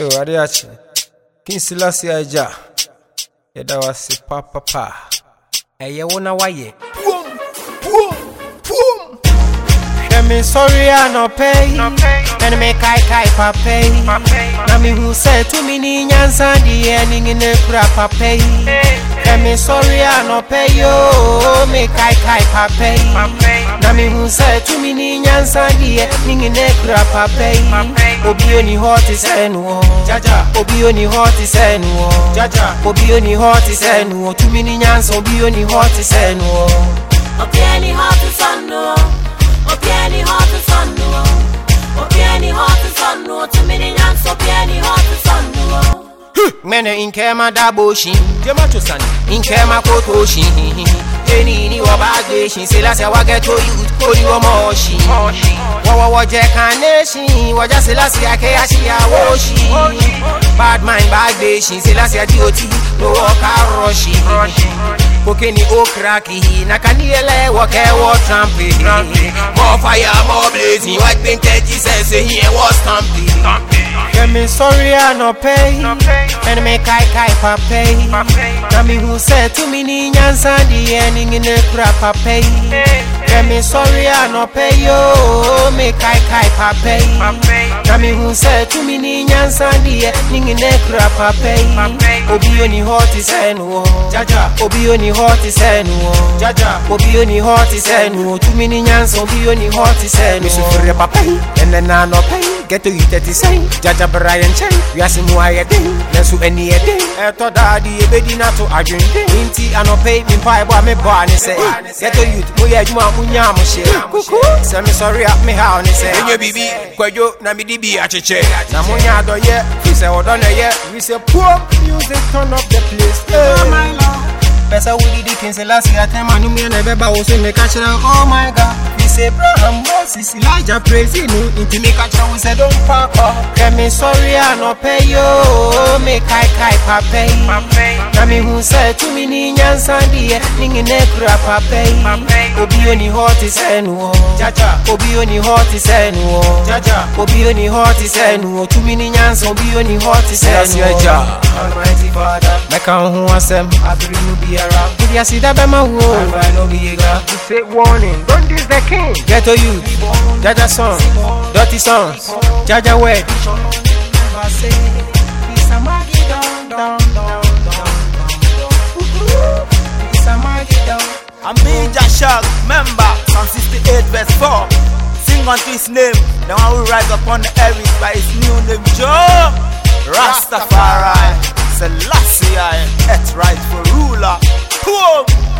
Yo, Adiachi. King Selassie Aja. Yɛda wo ase papapa. Ɛyɛ wo na wayɛ. Puom! Puom! Puom! Hwɛ me sɔre anɔpɛ yi. Ɛne me kaekae papa yi. Na mehu sɛ tumi ne nyansa deɛ ne nyina kura papa yi. Hwɛ me sɔre anɔpɛ yi oo. Me kaekae papa yi. Na mehu sɛ tumi ne nyansa deɛ ne nyina kura papa yi. Obi oni hɔ te sɛ no wɔ. Jaja. Obi oni hɔ te sɛ no wɔ. Jaja. Obi oni hɔ te sɛ no wɔ. Tumi ne nyansa obi oni hɔ te sɛ no wɔ. Opieni hot sun no. Opieni hot sun no. Opieni hot sun no. To me the yans opieni hot sun no. Mene inkema daboshi Jema chosani Inkema kotoshi Eni ni wabagbeshi Selase wageto youth Ori womoshi Wawawo je kaneshi Waja selase ake ashi awoshi Bad mind bagbeshi Selase adioti No waka roshi Kokeni okraki Nakaniele wake wo trampi More fire more blazing White paint 30 cents Say here was stamping Kemi sorry anɔpɛ yi ɛne me kaekae papa yi na mehu sɛ tumi ne nyansa deɛ ne nyina kura papa yi kɛme sɔre anɔpɛ yi oo me kaekae papa yi na mehu sɛ tumi ne nyansa deɛ ne nyina kura papa yi obi oni hɔ te sɛ no wɔ oni hɔ te sɛ no wɔ oni hɔ te sɛ no wɔ tumi ne nyansa obi oni hɔ te sɛ no wɔ mesufrɛ papa yi ɛnɛ na anɔpɛ yi gɛtɔ yi tɛte sɛn gyagya bra yɛ nkyɛn wiase mu ayɛ den nanso ani yɛ den ɛtɔ daade yɛbɛdi no to adwenden nti anɔpɛ yi mempaebɔ a mebɔ a ne sɛ gɛtɔ youth moyɛ adwuma a monyaa mo hyɛ kuku sɛ mesɔre a mehaw ne sɛ ɛnyɛ biribi kwadwo na mede bi akyekyɛ na monyɛ adɔyɛ fi sɛ wɔdɔ no ɛyɛ we sɛ poor music turn up the place. Hey. Pesa wudidi kinse lasi atema numia na beba wo so meka kyerɛ oh my god. We say Abraham Moses Elijah praise no nti meka kyerɛ wo sɛ up. Hwɛ me sɔre anɔpɛ yo me kae kae papa yi na mehu sɛ tumi ne nyansa deɛ ne nyina kura papa yi obi oni hɔ te sɛ no wɔ obi oni hɔ te sɛ no wɔ obi oni hɔ te sɛ no wɔ tumi ne nyansa obi oni hɔ te sɛ no wɔ Almighty Father. Mɛka wo ho asɛm abere mu biara If you see that wo. I know be yega You say warning. Don't the king. Ghetto youth. Jaja song Dirty songs Jaja word 68 4. Sing unto his name, the one who rise upon the heavens by his new name, Jah Rastafari, Selassie, et rightful ruler. Boom!